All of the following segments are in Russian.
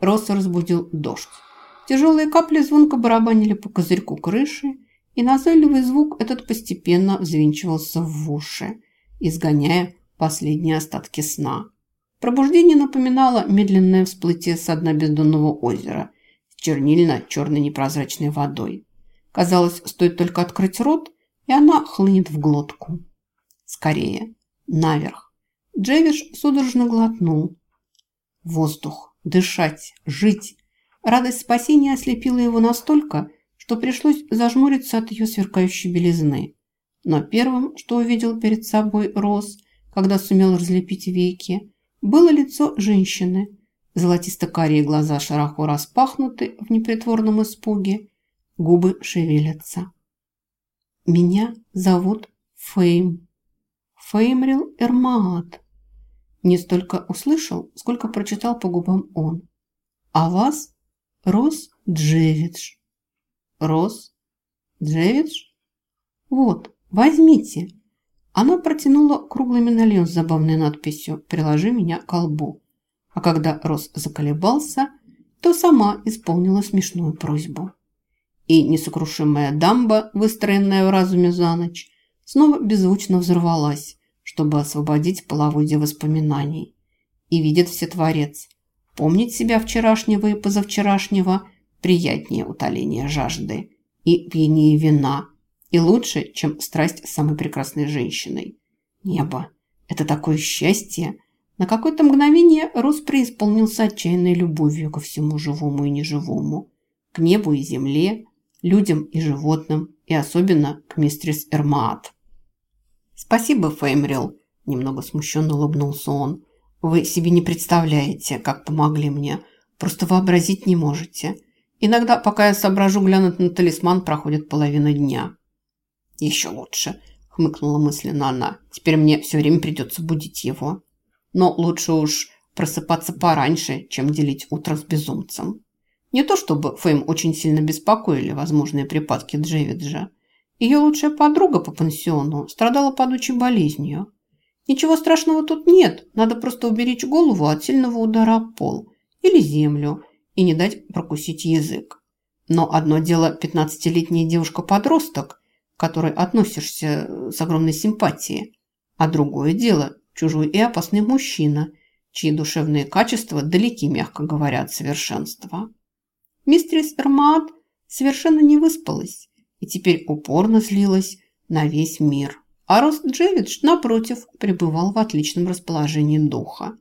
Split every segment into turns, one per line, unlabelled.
Росса разбудил дождь. Тяжелые капли звонко барабанили по козырьку крыши, и назойливый звук этот постепенно взвинчивался в уши, изгоняя последние остатки сна. Пробуждение напоминало медленное всплытие с дна бездонного озера с чернильно-черной непрозрачной водой. Казалось, стоит только открыть рот, и она хлынет в глотку. Скорее, наверх. Джевиш судорожно глотнул. Воздух, дышать, жить. Радость спасения ослепила его настолько, что пришлось зажмуриться от ее сверкающей белизны. Но первым, что увидел перед собой Рос, когда сумел разлепить веки, было лицо женщины. Золотисто-карие глаза широко распахнуты в непритворном испуге, губы шевелятся. «Меня зовут Фейм. Феймрил Эрмаат». Не столько услышал, сколько прочитал по губам он. «А вас Рос Джевидж». «Рос Джевидж? Вот, возьмите». Она протянула круглый медальон с забавной надписью «Приложи меня к колбу». А когда Рос заколебался, то сама исполнила смешную просьбу и несокрушимая дамба, выстроенная в разуме за ночь, снова беззвучно взорвалась, чтобы освободить половодье воспоминаний. И видит Всетворец. Помнить себя вчерашнего и позавчерашнего приятнее утоления жажды и пьянее вина, и лучше, чем страсть самой прекрасной женщиной. Небо – это такое счастье! На какое-то мгновение Рус преисполнился отчаянной любовью ко всему живому и неживому, к небу и земле, людям и животным, и особенно к мистерис Эрмаат. «Спасибо, Феймрил», – немного смущенно улыбнулся он. «Вы себе не представляете, как помогли мне. Просто вообразить не можете. Иногда, пока я соображу глянуть на талисман, проходит половина дня». «Еще лучше», – хмыкнула мысленно она. «Теперь мне все время придется будить его. Но лучше уж просыпаться пораньше, чем делить утро с безумцем». Не то чтобы Фейм очень сильно беспокоили возможные припадки Джевиджа. Ее лучшая подруга по пансиону страдала падучей болезнью. Ничего страшного тут нет, надо просто уберечь голову от сильного удара о пол или землю и не дать прокусить язык. Но одно дело 15-летняя девушка-подросток, к которой относишься с огромной симпатией, а другое дело чужой и опасный мужчина, чьи душевные качества далеки, мягко говоря, от совершенства. Мистерис Эрмаат совершенно не выспалась и теперь упорно злилась на весь мир. А Рост Джевидж, напротив, пребывал в отличном расположении духа.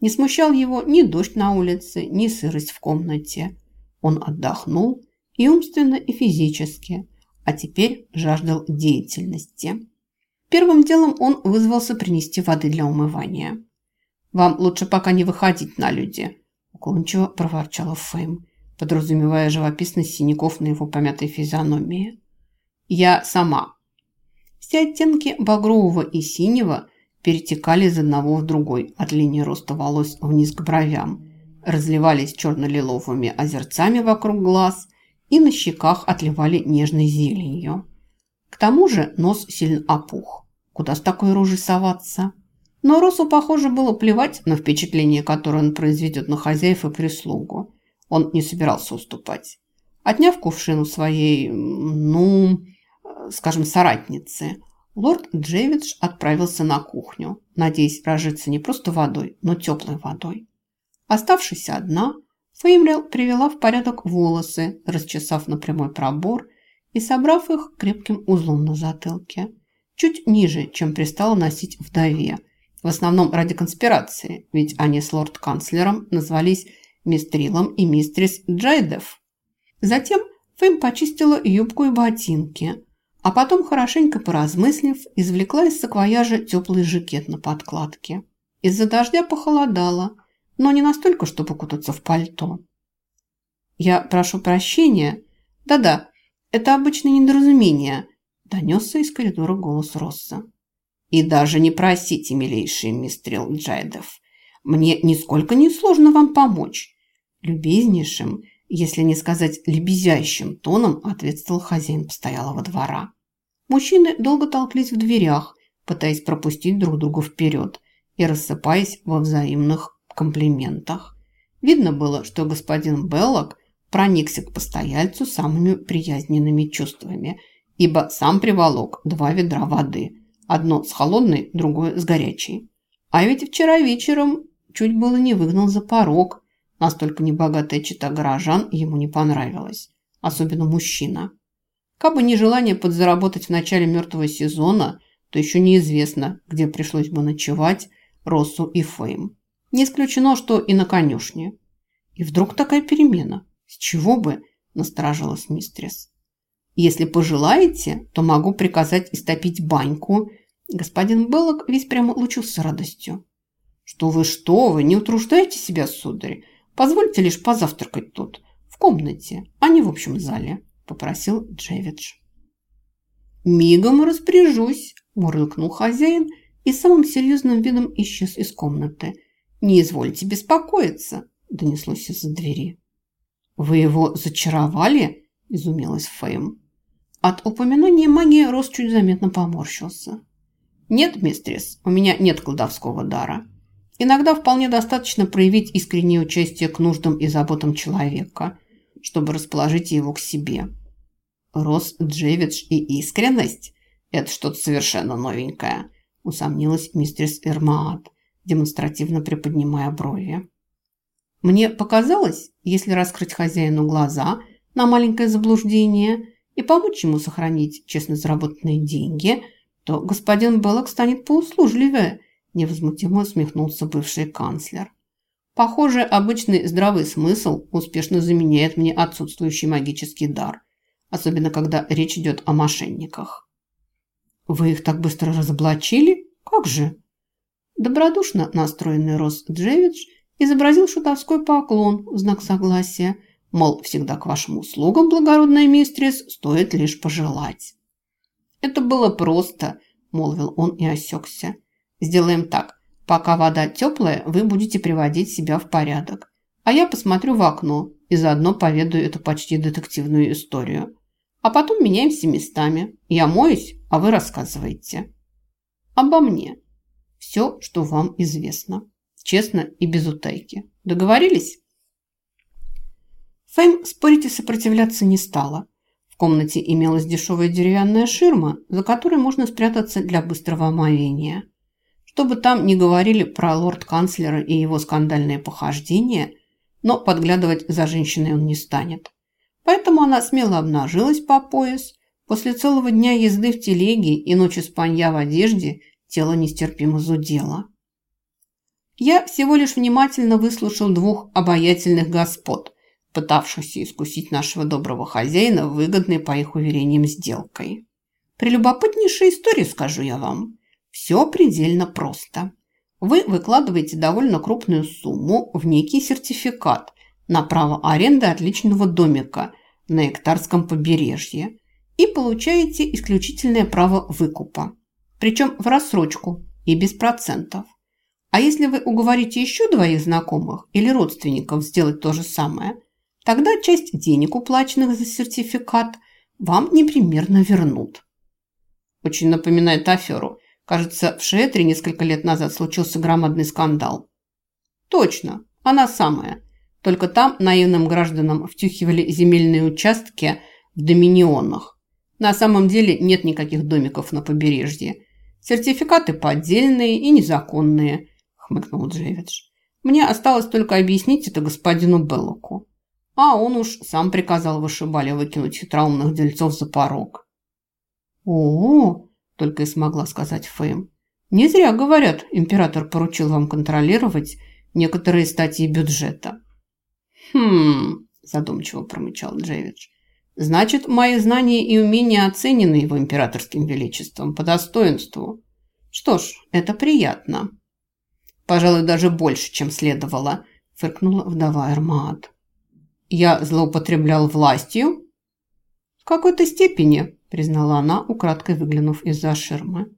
Не смущал его ни дождь на улице, ни сырость в комнате. Он отдохнул и умственно, и физически, а теперь жаждал деятельности. Первым делом он вызвался принести воды для умывания. «Вам лучше пока не выходить на люди», – уклончиво проворчала Фэм подразумевая живописность синяков на его помятой физиономии. «Я сама». Все оттенки багрового и синего перетекали из одного в другой, от линии роста волос вниз к бровям, разливались черно-лиловыми озерцами вокруг глаз и на щеках отливали нежной зеленью. К тому же нос сильно опух. Куда с такой рожей соваться? Но Росу, похоже, было плевать на впечатление, которое он произведет на хозяев и прислугу. Он не собирался уступать. Отняв кувшин у своей, ну, скажем, соратницы, лорд Джевидж отправился на кухню, надеясь разжиться не просто водой, но теплой водой. Оставшись одна, Феймрил привела в порядок волосы, расчесав на прямой пробор и собрав их крепким узлом на затылке, чуть ниже, чем пристало носить вдове, в основном ради конспирации, ведь они с лорд-канцлером назвались мистрилом и мистрис Джайдев. Затем Фэм почистила юбку и ботинки, а потом, хорошенько поразмыслив, извлекла из саквояжа теплый жакет на подкладке. Из-за дождя похолодало, но не настолько, чтобы кутаться в пальто. «Я прошу прощения. Да-да, это обычное недоразумение», – донесся из коридора голос Росса. «И даже не просите, милейший мистрил Джайдев. Мне нисколько не сложно вам помочь. Любезнейшим, если не сказать лебезящим тоном, ответствовал хозяин постоялого двора. Мужчины долго толклись в дверях, пытаясь пропустить друг друга вперед и рассыпаясь во взаимных комплиментах. Видно было, что господин Беллок проникся к постояльцу самыми приязненными чувствами, ибо сам приволок два ведра воды, одно с холодной, другое с горячей. А ведь вчера вечером чуть было не выгнал за порог, настолько небогатая чита горожан ему не понравилась, особенно мужчина. Кабы не желание подзаработать в начале мертвого сезона, то еще неизвестно, где пришлось бы ночевать Россу и Фейм. Не исключено, что и на конюшне. И вдруг такая перемена. С чего бы, насторожилась мистрис. Если пожелаете, то могу приказать истопить баньку. Господин Беллок весь прямо лучился радостью. Что вы, что вы, не утруждайте себя, сударь. Позвольте лишь позавтракать тут, в комнате, а не в общем зале, попросил Джевидж. «Мигом распоряжусь», – мурлыкнул хозяин и самым серьезным видом исчез из комнаты. «Не извольте беспокоиться», – донеслось из-за двери. «Вы его зачаровали?» – изумилась Фейм. От упоминания магии Рос чуть заметно поморщился. «Нет, мистрис, у меня нет колдовского дара. Иногда вполне достаточно проявить искреннее участие к нуждам и заботам человека, чтобы расположить его к себе. Рос, Джевидж и искренность – это что-то совершенно новенькое», – усомнилась мистрис Эрмаат, демонстративно приподнимая брови. Мне показалось, если раскрыть хозяину глаза на маленькое заблуждение и помочь ему сохранить честно заработанные деньги, то господин Беллок станет поуслужливее, невозмутимо усмехнулся бывший канцлер. Похоже, обычный здравый смысл успешно заменяет мне отсутствующий магический дар, особенно когда речь идет о мошенниках. «Вы их так быстро разоблачили? Как же?» Добродушно настроенный Рос Джевидж изобразил шутовской поклон в знак согласия, мол, всегда к вашим услугам, благородная мистрис, стоит лишь пожелать. «Это было просто», – молвил он и осекся. «Сделаем так. Пока вода теплая, вы будете приводить себя в порядок. А я посмотрю в окно и заодно поведаю эту почти детективную историю. А потом меняемся местами. Я моюсь, а вы рассказываете. Обо мне. Все, что вам известно честно и без утайки. Договорились? Фэм спорить и сопротивляться не стала. В комнате имелась дешевая деревянная ширма, за которой можно спрятаться для быстрого омовения. Что бы там ни говорили про лорд-канцлера и его скандальные похождения, но подглядывать за женщиной он не станет. Поэтому она смело обнажилась по пояс. После целого дня езды в телеге и ночи спанья в одежде тело нестерпимо зудело. Я всего лишь внимательно выслушал двух обаятельных господ, пытавшихся искусить нашего доброго хозяина выгодной, по их уверениям, сделкой. Прелюбопытнейшая история, скажу я вам. Все предельно просто. Вы выкладываете довольно крупную сумму в некий сертификат на право аренды отличного домика на Эктарском побережье и получаете исключительное право выкупа, причем в рассрочку и без процентов. А если вы уговорите еще двоих знакомых или родственников сделать то же самое, тогда часть денег, уплаченных за сертификат, вам непременно вернут. Очень напоминает аферу. Кажется, в Шетре несколько лет назад случился громадный скандал. Точно, она самая. Только там наивным гражданам втюхивали земельные участки в доминионах. На самом деле нет никаких домиков на побережье. Сертификаты поддельные и незаконные – хмыкнул Джевидж. Мне осталось только объяснить это господину Беллоку. А он уж сам приказал вышибали выкинуть хитроумных дельцов за порог. О, только и смогла сказать Фэм. Не зря говорят, император поручил вам контролировать некоторые статьи бюджета. Хм, задумчиво промычал Джевидж. Значит, мои знания и умения оценены его императорским величеством по достоинству. Что ж, это приятно. Пожалуй, даже больше, чем следовало, фыркнула вдова Эрмаат. Я злоупотреблял властью? В какой-то степени, признала она, украдкой выглянув из-за ширмы.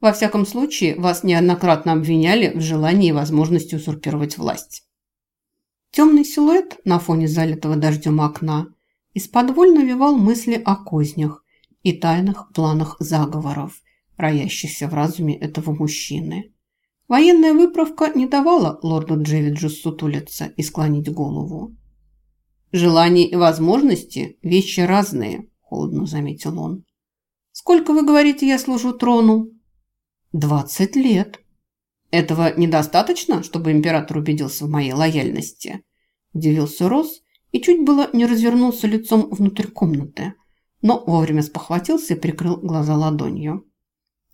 Во всяком случае, вас неоднократно обвиняли в желании и возможности узурпировать власть. Темный силуэт на фоне залитого дождем окна из-под навевал мысли о кознях и тайных планах заговоров, роящихся в разуме этого мужчины. Военная выправка не давала лорду Джевиджу сутулиться и склонить голову. «Желания и возможности – вещи разные», – холодно заметил он. «Сколько, вы говорите, я служу трону?» «Двадцать лет». «Этого недостаточно, чтобы император убедился в моей лояльности?» – удивился Рос и чуть было не развернулся лицом внутрь комнаты, но вовремя спохватился и прикрыл глаза ладонью.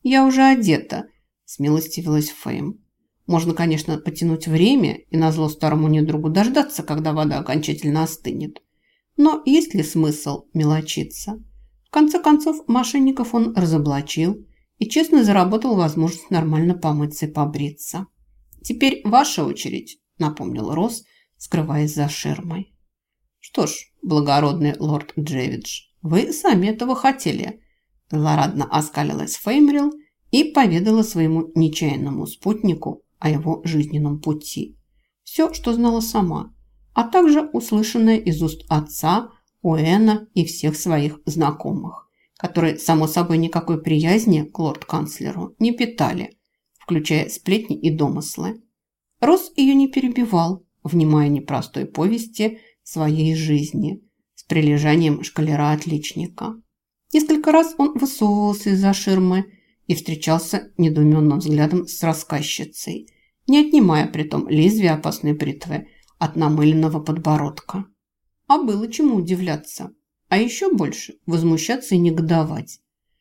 «Я уже одета», – смилостивилась Фейм. «Можно, конечно, потянуть время и назло старому недругу дождаться, когда вода окончательно остынет. Но есть ли смысл мелочиться? В конце концов, мошенников он разоблачил и честно заработал возможность нормально помыться и побриться. «Теперь ваша очередь», – напомнил Рос, скрываясь за ширмой. «Что ж, благородный лорд Джевидж, вы сами этого хотели», – злорадно оскалилась Феймрил и поведала своему нечаянному спутнику о его жизненном пути. Все, что знала сама, а также услышанное из уст отца, Уэна и всех своих знакомых, которые, само собой, никакой приязни к лорд-канцлеру не питали, включая сплетни и домыслы. Рос ее не перебивал, внимая непростой повести своей жизни с прилежанием шкалера-отличника. Несколько раз он высовывался из-за ширмы и встречался недоуменным взглядом с рассказчицей, не отнимая при том лезвия опасной бритвы от намыленного подбородка. А было чему удивляться, а еще больше возмущаться и негодовать.